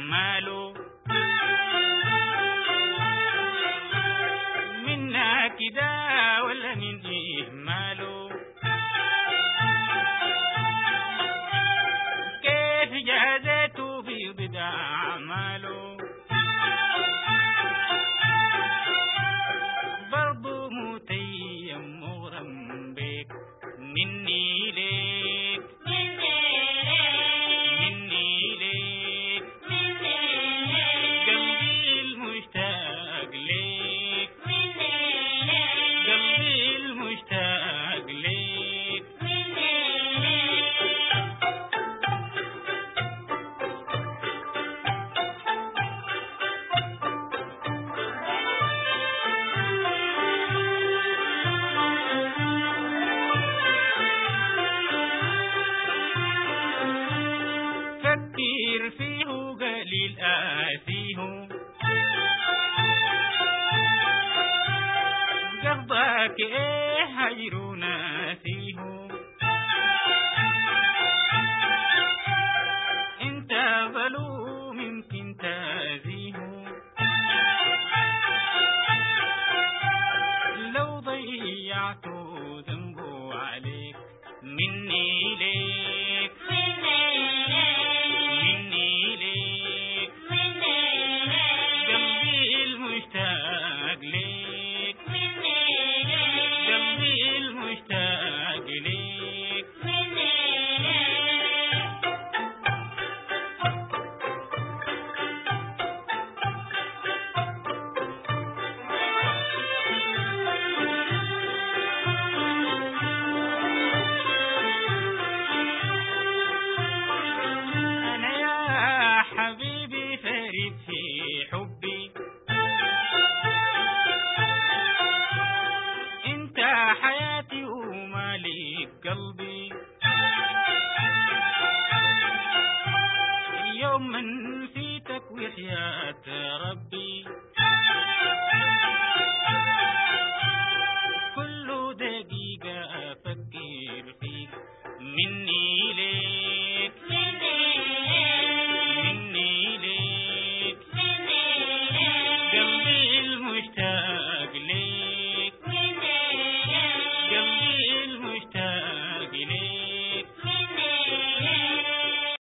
ماله. منا كده ولا من إيه ماله. كيف جازته بضع اعماله قليل آتيه قصدك إيه هجر ناسيه انت ظلوم يمكن تازيه لو ضيعت ذنبه عليك مني ليك قلبي. يوم من نسيتك وحياة ربي.